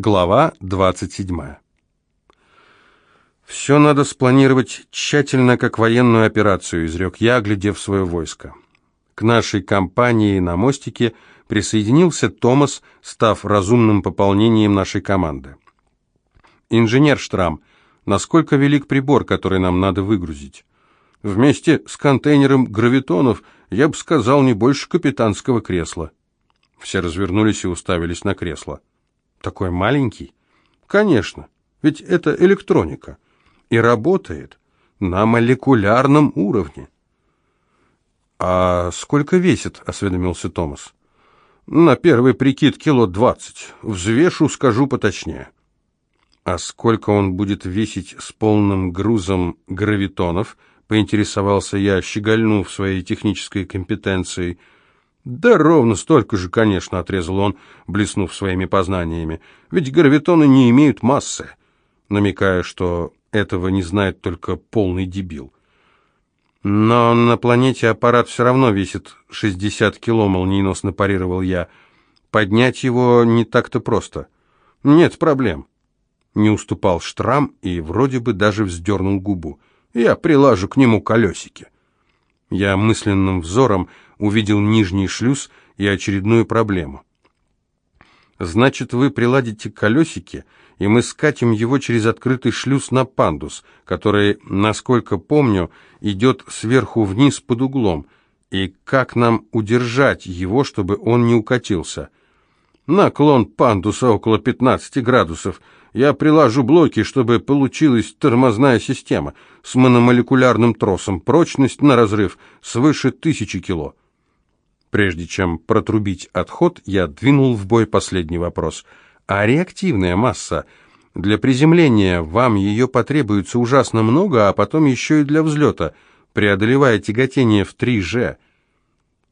Глава 27. «Все надо спланировать тщательно, как военную операцию», — изрек я, глядев свое войско. К нашей компании на мостике присоединился Томас, став разумным пополнением нашей команды. «Инженер Штрам, насколько велик прибор, который нам надо выгрузить?» «Вместе с контейнером гравитонов, я бы сказал, не больше капитанского кресла». Все развернулись и уставились на кресло. Такой маленький? Конечно, ведь это электроника. И работает на молекулярном уровне. «А сколько весит?» — осведомился Томас. «На первый прикид кило двадцать. Взвешу, скажу поточнее». «А сколько он будет весить с полным грузом гравитонов?» — поинтересовался я, щегольнув своей технической компетенцией — «Да ровно столько же, конечно», — отрезал он, блеснув своими познаниями. «Ведь гравитоны не имеют массы», намекая, что этого не знает только полный дебил. «Но на планете аппарат все равно весит 60 кило», — молниеносно парировал я. «Поднять его не так-то просто». «Нет проблем». Не уступал Штрам и вроде бы даже вздернул губу. «Я прилажу к нему колесики». Я мысленным взором увидел нижний шлюз и очередную проблему. «Значит, вы приладите колесики, и мы скатим его через открытый шлюз на пандус, который, насколько помню, идет сверху вниз под углом. И как нам удержать его, чтобы он не укатился?» «Наклон пандуса около 15 градусов», я приложу блоки, чтобы получилась тормозная система с мономолекулярным тросом, прочность на разрыв свыше тысячи кило. Прежде чем протрубить отход, я двинул в бой последний вопрос. А реактивная масса? Для приземления вам ее потребуется ужасно много, а потом еще и для взлета, преодолевая тяготение в 3G.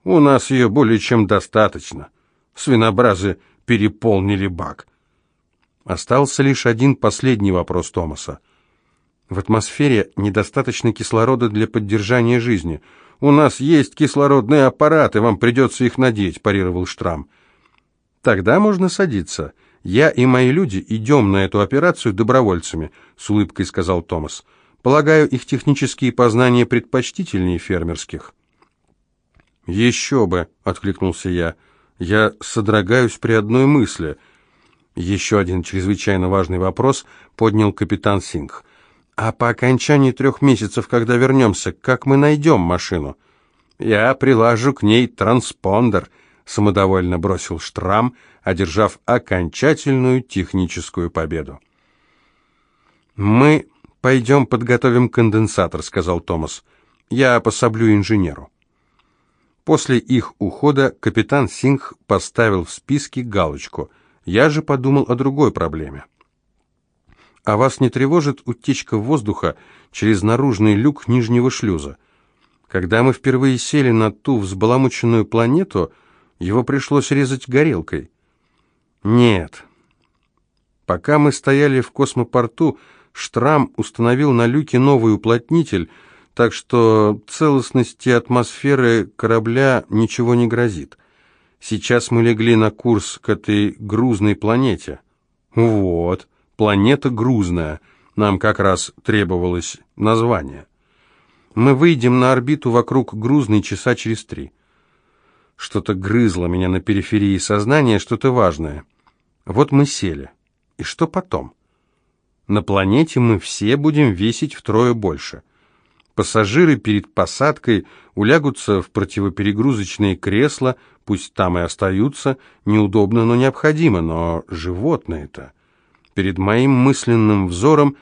У нас ее более чем достаточно. Свинобразы переполнили бак. Остался лишь один последний вопрос Томаса. В атмосфере недостаточно кислорода для поддержания жизни – «У нас есть кислородные аппараты, вам придется их надеть», – парировал Штрам. «Тогда можно садиться. Я и мои люди идем на эту операцию добровольцами», – с улыбкой сказал Томас. «Полагаю, их технические познания предпочтительнее фермерских». «Еще бы», — откликнулся я. «Я содрогаюсь при одной мысли». Еще один чрезвычайно важный вопрос поднял капитан Сингх. «А по окончании трех месяцев, когда вернемся, как мы найдем машину?» «Я прилажу к ней транспондер», — самодовольно бросил Штрам, одержав окончательную техническую победу. «Мы пойдем подготовим конденсатор», — сказал Томас. «Я пособлю инженеру». После их ухода капитан Сингх поставил в списке галочку. Я же подумал о другой проблеме. А вас не тревожит утечка воздуха через наружный люк нижнего шлюза? Когда мы впервые сели на ту взбаламученную планету, его пришлось резать горелкой. Нет. Пока мы стояли в космопорту, Штрам установил на люке новый уплотнитель, так что целостности атмосферы корабля ничего не грозит. Сейчас мы легли на курс к этой грузной планете. Вот. Планета грузная. Нам как раз требовалось название. Мы выйдем на орбиту вокруг грузной часа через три. Что-то грызло меня на периферии сознания, что-то важное. Вот мы сели. И что потом? На планете мы все будем весить втрое больше. Пассажиры перед посадкой улягутся в противоперегрузочные кресла, пусть там и остаются, неудобно, но необходимо, но животные-то... Перед моим мысленным взором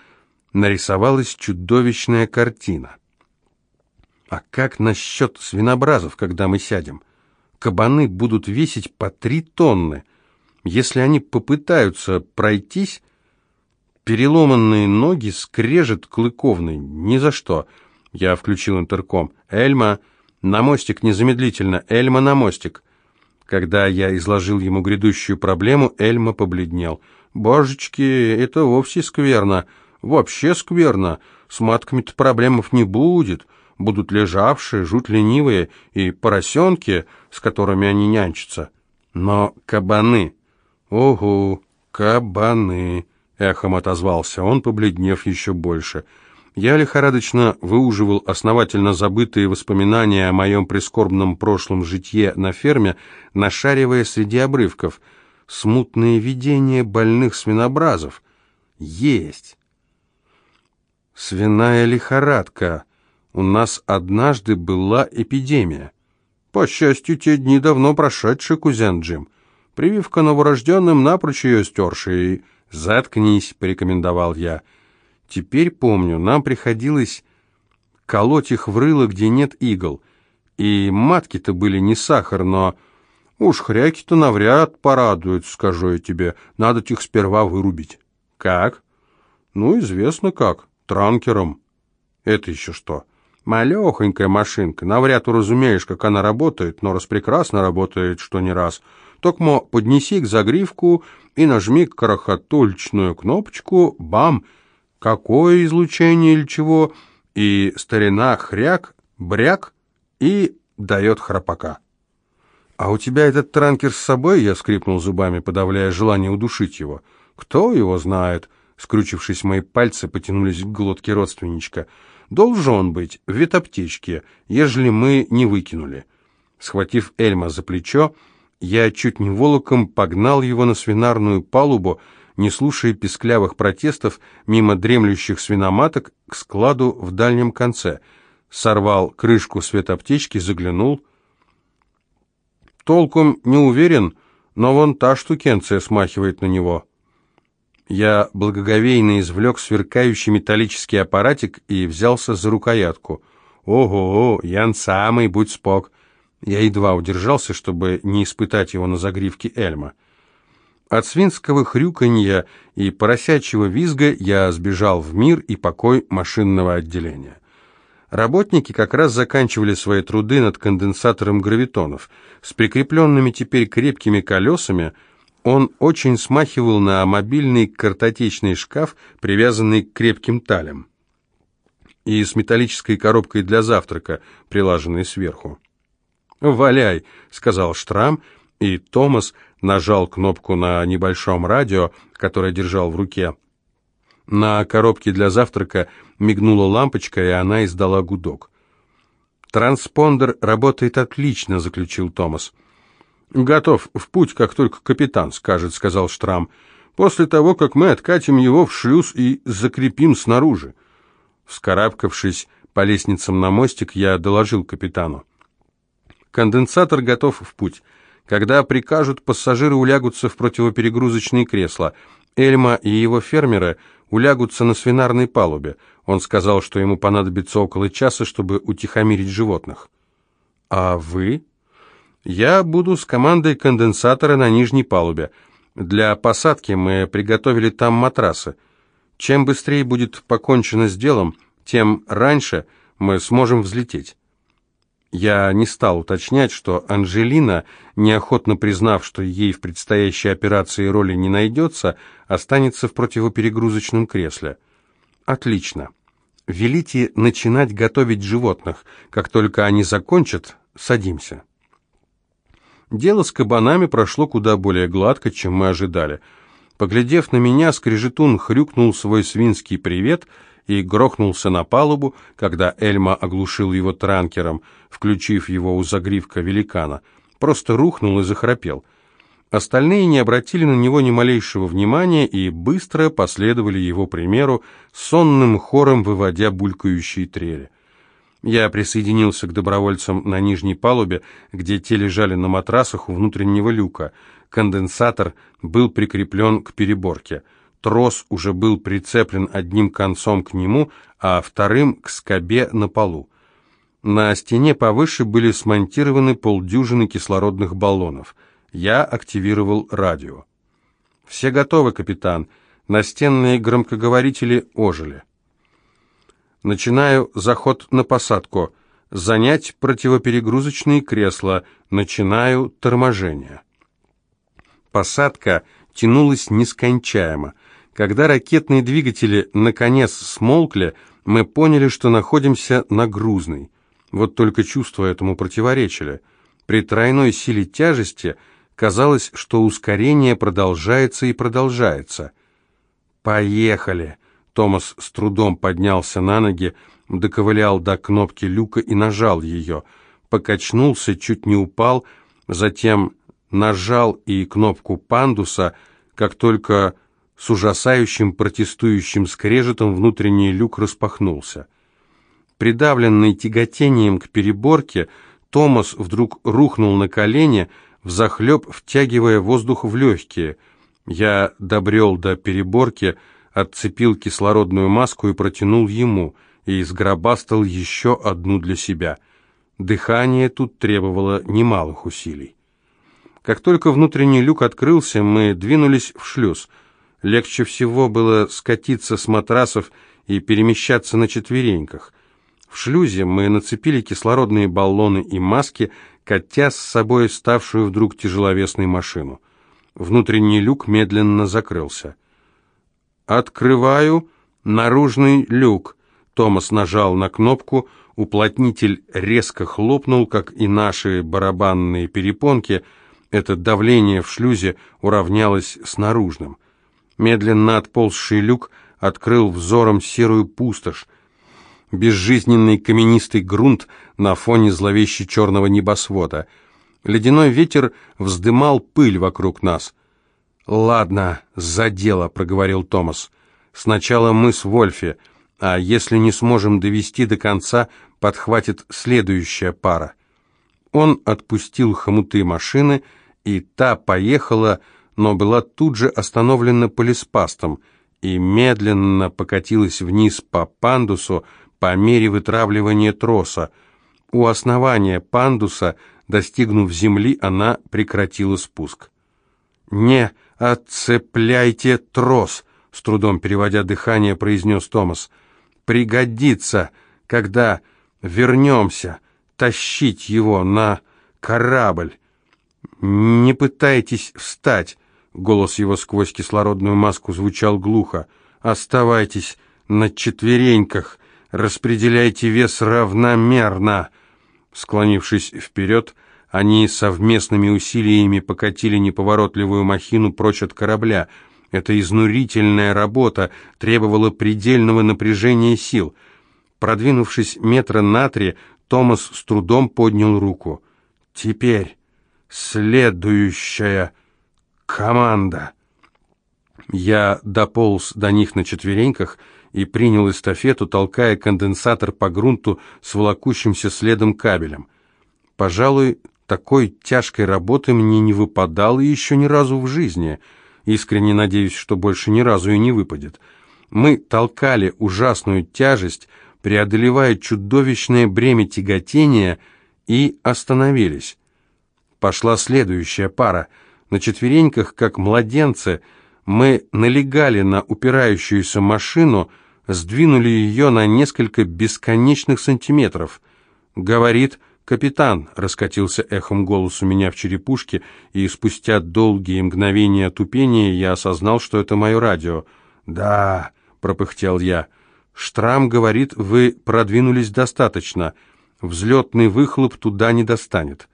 нарисовалась чудовищная картина. А как насчет свинобразов, когда мы сядем? Кабаны будут весить по три тонны. Если они попытаются пройтись, переломанные ноги скрежет клыковный. Ни за что. Я включил интерком. «Эльма, на мостик незамедлительно! Эльма, на мостик!» Когда я изложил ему грядущую проблему, Эльма побледнел – «Божечки, это вовсе скверно, вообще скверно. С матками-то проблемов не будет. Будут лежавшие, жуть ленивые и поросенки, с которыми они нянчатся. Но кабаны... Ого, «Кабаны», — эхом отозвался он, побледнев еще больше. Я лихорадочно выуживал основательно забытые воспоминания о моем прискорбном прошлом житье на ферме, нашаривая среди обрывков. Смутные видения больных свинобразов. Есть. Свиная лихорадка. У нас однажды была эпидемия. По счастью, те дни давно прошедшие, кузен Джим. Прививка новорожденным напрочь ее стершая. «Заткнись», — порекомендовал я. Теперь помню, нам приходилось колоть их в рыло, где нет игл. И матки-то были не сахар, но... Уж хряки-то навряд порадуют, скажу я тебе. Надо их сперва вырубить. Как? Ну, известно как. Транкером. Это еще что? Малехонькая машинка. Навряд уразумеешь, как она работает, но распрекрасно работает, что не раз. Токмо поднеси к загривку и нажми крохотульчную кнопочку, бам, какое излучение или чего, и старина хряк, бряк и дает храпака. «А у тебя этот транкер с собой?» Я скрипнул зубами, подавляя желание удушить его. «Кто его знает?» Скручившись, мои пальцы потянулись к глотке родственничка. «Должен быть, в ветаптечке, ежели мы не выкинули». Схватив Эльма за плечо, я чуть не волоком погнал его на свинарную палубу, не слушая песклявых протестов мимо дремлющих свиноматок к складу в дальнем конце. Сорвал крышку светоптечки, заглянул. Толком не уверен, но вон та штукенция смахивает на него. Я благоговейно извлек сверкающий металлический аппаратик и взялся за рукоятку. «Ого, Ян самый, будь спок!» Я едва удержался, чтобы не испытать его на загривке Эльма. От свинского хрюканья и поросячьего визга я сбежал в мир и покой машинного отделения. Работники как раз заканчивали свои труды над конденсатором гравитонов. С прикрепленными теперь крепкими колесами он очень смахивал на мобильный картотечный шкаф, привязанный к крепким талям, и с металлической коробкой для завтрака, прилаженной сверху. «Валяй», — сказал Штрам, и Томас нажал кнопку на небольшом радио, которое держал в руке. На коробке для завтрака мигнула лампочка, и она издала гудок. «Транспондер работает отлично», — заключил Томас. «Готов в путь, как только капитан скажет», — сказал Штрам. «После того, как мы откатим его в шлюз и закрепим снаружи». Вскарабкавшись по лестницам на мостик, я доложил капитану. Конденсатор готов в путь. Когда прикажут, пассажиры улягутся в противоперегрузочные кресла. Эльма и его фермеры улягутся на свинарной палубе. Он сказал, что ему понадобится около часа, чтобы утихомирить животных. «А вы?» «Я буду с командой конденсатора на нижней палубе. Для посадки мы приготовили там матрасы. Чем быстрее будет покончено с делом, тем раньше мы сможем взлететь». Я не стал уточнять, что Анжелина, неохотно признав, что ей в предстоящей операции роли не найдется, останется в противоперегрузочном кресле. «Отлично. Велите начинать готовить животных. Как только они закончат, садимся». Дело с кабанами прошло куда более гладко, чем мы ожидали. Поглядев на меня, скрежетун хрюкнул свой свинский привет — и грохнулся на палубу, когда Эльма оглушил его транкером, включив его у загривка великана. Просто рухнул и захрапел. Остальные не обратили на него ни малейшего внимания и быстро последовали его примеру, сонным хором выводя булькающие трели. Я присоединился к добровольцам на нижней палубе, где те лежали на матрасах у внутреннего люка. Конденсатор был прикреплен к переборке — Трос уже был прицеплен одним концом к нему, а вторым к скобе на полу. На стене повыше были смонтированы полдюжины кислородных баллонов. Я активировал радио. «Все готовы, капитан. Настенные громкоговорители ожили». «Начинаю заход на посадку. Занять противоперегрузочные кресла. Начинаю торможение». Посадка тянулась нескончаемо. Когда ракетные двигатели наконец смолкли, мы поняли, что находимся на грузной. Вот только чувства этому противоречили. При тройной силе тяжести Казалось, что ускорение продолжается и продолжается. «Поехали!» Томас с трудом поднялся на ноги, доковылял до кнопки люка и нажал ее. Покачнулся, чуть не упал, затем нажал и кнопку пандуса, как только с ужасающим протестующим скрежетом внутренний люк распахнулся. Придавленный тяготением к переборке, Томас вдруг рухнул на колени, взахлеб втягивая воздух в легкие. Я добрел до переборки, отцепил кислородную маску и протянул ему, и сгробастал еще одну для себя. Дыхание тут требовало немалых усилий. Как только внутренний люк открылся, мы двинулись в шлюз. Легче всего было скатиться с матрасов и перемещаться на четвереньках. В шлюзе мы нацепили кислородные баллоны и маски, катя с собой ставшую вдруг тяжеловесной машину. Внутренний люк медленно закрылся. «Открываю наружный люк», — Томас нажал на кнопку, уплотнитель резко хлопнул, как и наши барабанные перепонки. Это давление в шлюзе уравнялось с наружным. Медленно отползший люк открыл взором серую пустошь, безжизненный каменистый грунт на фоне зловеще черного небосвода. Ледяной ветер вздымал пыль вокруг нас. «Ладно, за дело», — проговорил Томас. «Сначала мы с Вольфи, а если не сможем довести до конца, подхватит следующая пара». Он отпустил хомуты машины, и та поехала, но была тут же остановлена полиспастом и медленно покатилась вниз по пандусу, по мере вытравливания троса. У основания пандуса, достигнув земли, она прекратила спуск. «Не отцепляйте трос!» — с трудом переводя дыхание, произнес Томас. «Пригодится, когда вернемся, тащить его на корабль. Не пытайтесь встать!» Голос его сквозь кислородную маску звучал глухо. «Оставайтесь на четвереньках, Распределяйте вес равномерно. Склонившись вперед, они совместными усилиями покатили неповоротливую махину прочь от корабля. Эта изнурительная работа требовала предельного напряжения сил. Продвинувшись метра на три, Томас с трудом поднял руку. «Теперь следующая команда». Я дополз до них на четвереньках и принял эстафету, толкая конденсатор по грунту с волокущимся следом кабелем. Пожалуй, такой тяжкой работы мне не выпадало еще ни разу в жизни. Искренне надеюсь, что больше ни разу и не выпадет. Мы толкали ужасную тяжесть, преодолевая чудовищное бремя тяготения, и остановились. Пошла следующая пара. На четвереньках, как младенцы, мы налегали на упирающуюся машину, сдвинули ее на несколько бесконечных сантиметров. «Говорит капитан», — раскатился эхом голос у меня в черепушке, и спустя долгие мгновения тупения я осознал, что это мое радио. «Да», — пропыхтел я, — «Штрам говорит, вы продвинулись достаточно. Взлетный выхлоп туда не достанет».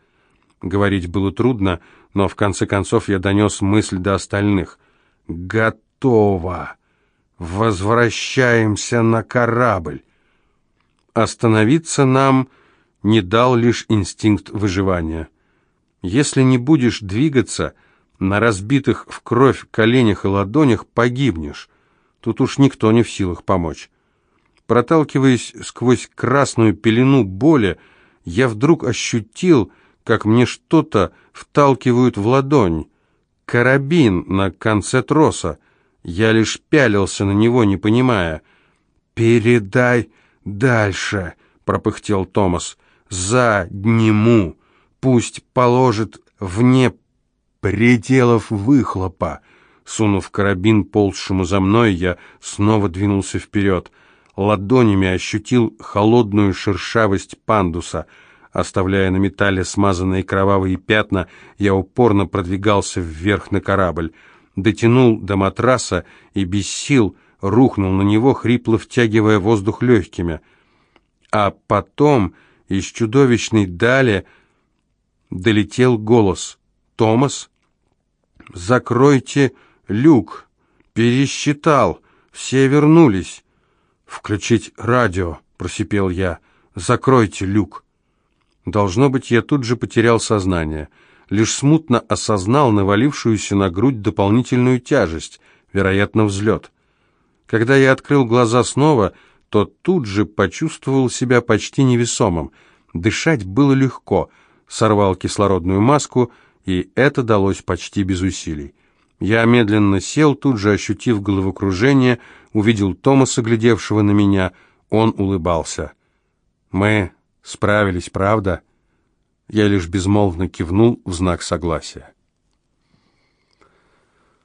Говорить было трудно, но в конце концов я донес мысль до остальных. «Готово!» Возвращаемся на корабль. Остановиться нам не дал лишь инстинкт выживания. Если не будешь двигаться, на разбитых в кровь коленях и ладонях погибнешь. Тут уж никто не в силах помочь. Проталкиваясь сквозь красную пелену боли, я вдруг ощутил, как мне что-то вталкивают в ладонь. Карабин на конце троса — я лишь пялился на него, не понимая. «Передай дальше», — пропыхтел Томас. «Заднему. Пусть положит вне пределов выхлопа». Сунув карабин ползшему за мной, я снова двинулся вперед. Ладонями ощутил холодную шершавость пандуса. Оставляя на металле смазанные кровавые пятна, я упорно продвигался вверх на корабль дотянул до матраса и без сил рухнул на него, хрипло втягивая воздух легкими. А потом из чудовищной дали долетел голос Томас. «Закройте люк! Пересчитал! Все вернулись!» «Включить радио!» — просипел я. «Закройте люк!» Должно быть, я тут же потерял сознание. Лишь смутно осознал навалившуюся на грудь дополнительную тяжесть, вероятно, взлет. Когда я открыл глаза снова, то тут же почувствовал себя почти невесомым. Дышать было легко. Сорвал кислородную маску, и это далось почти без усилий. Я медленно сел, тут же ощутив головокружение, увидел Томаса, глядевшего на меня. Он улыбался. «Мы справились, правда?» Я лишь безмолвно кивнул в знак согласия.